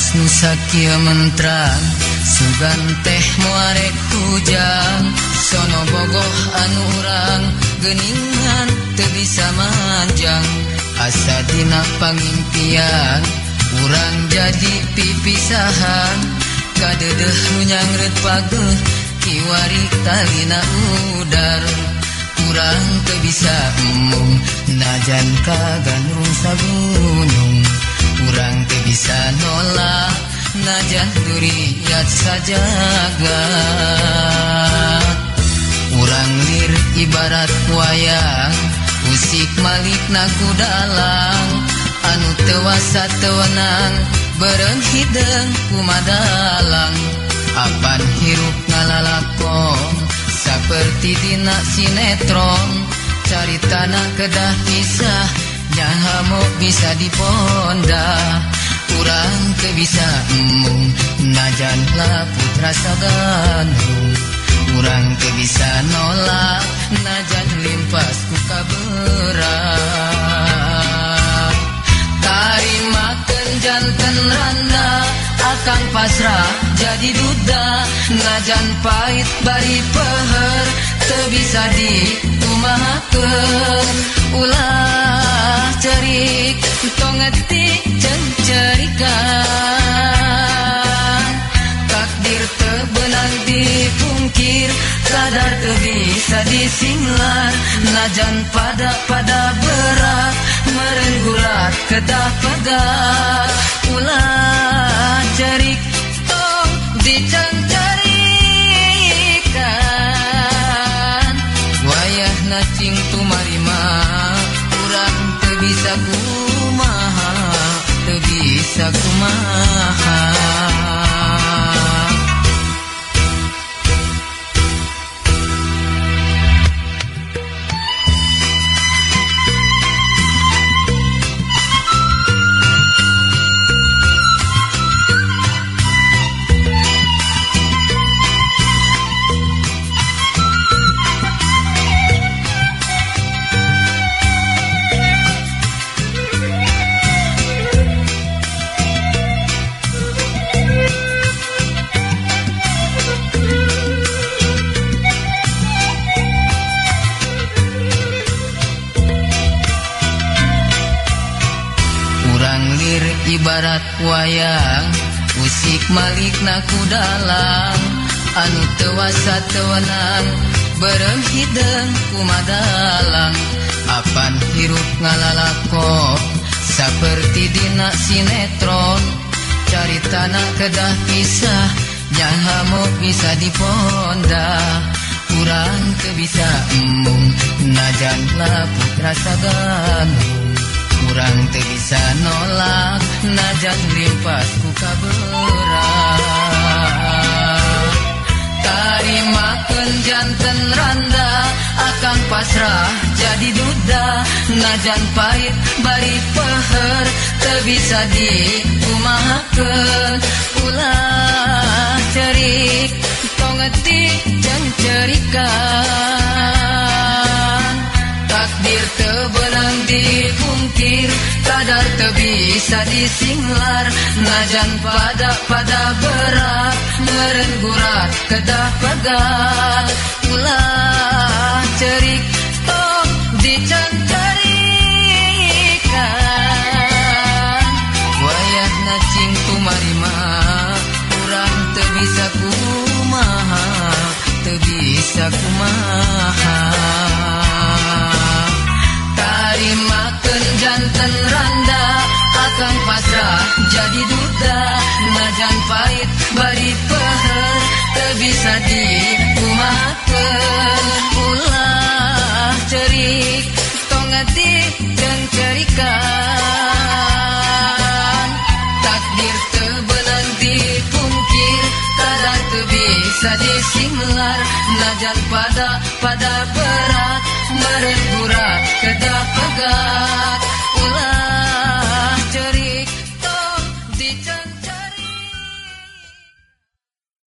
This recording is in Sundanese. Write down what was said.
Aras nusakia mentra Sugan teh muarek hujan Sono bogoh anu urang Geningan teu bisa manjang Asa dina pangimpian Urang jadi pipisahan Kadedeh nunyangret pageh Kiwari talina udar Urang teu bisa umum Najan kagan rung sagunung. jenajah duriat sajaga urang lir ibarat wayang musik Malik naku dalang. Anu tewasa tewenang bareng hideng kumadalang Apan hirup ngalalakon seperti dina sinetron. Cari tanah kedah kisah nyaha mau bisa diponda orang ke bisa embung najanlah putra Saganung kurang ke bisa nolak najan limpas ku kaberat. Tarima makan jantan randa akan pasrah. Jadi duda Najan pahit bari peher Teu bisa dikumahakeun Ulah cerik Tongetik jeung cerikan Takdir terbenang dipungkir Kadar teu bisa disinglar Najan pada pada berat Meren gulat kedah pegat Ulah cerik dicancerkan wayah nacing tumarima kurang bisa kumaha bisa kumaha. ibarat wayang musik Malik naku dalam anu tewasa tewenang bareng hidung kumadalang Apan hirup ngalalakon seperti dina sinetron. Cari tanah kedah pisah nyaha mau bisa diponda. Kurang kebisa emung najan lapuk rasa kurang te bisa nolak Najan limpas ku berat Karimaken jantan randa akan pasrah jadi duda. Najan pahit bari peher te bisa diumahaken ulah cerik tongeti jang cerika. Dipungkir Kadar teu bisa disinglar Najan pada pada berat Meren gurat kedah pegat Ulah cerik tong dicancarikan Wayah nacing tumarima Kurang teu bisa kumaha Teu bisa kumaha Najan pahit bari peher Teu bisa dikumahakeun Ulah cerik Tongetik jeung cerikan Takdir teu beunang dipungkir Kadar teu bisa disinglar Najan pada pada berat Meren gurat kedah pegat Ulah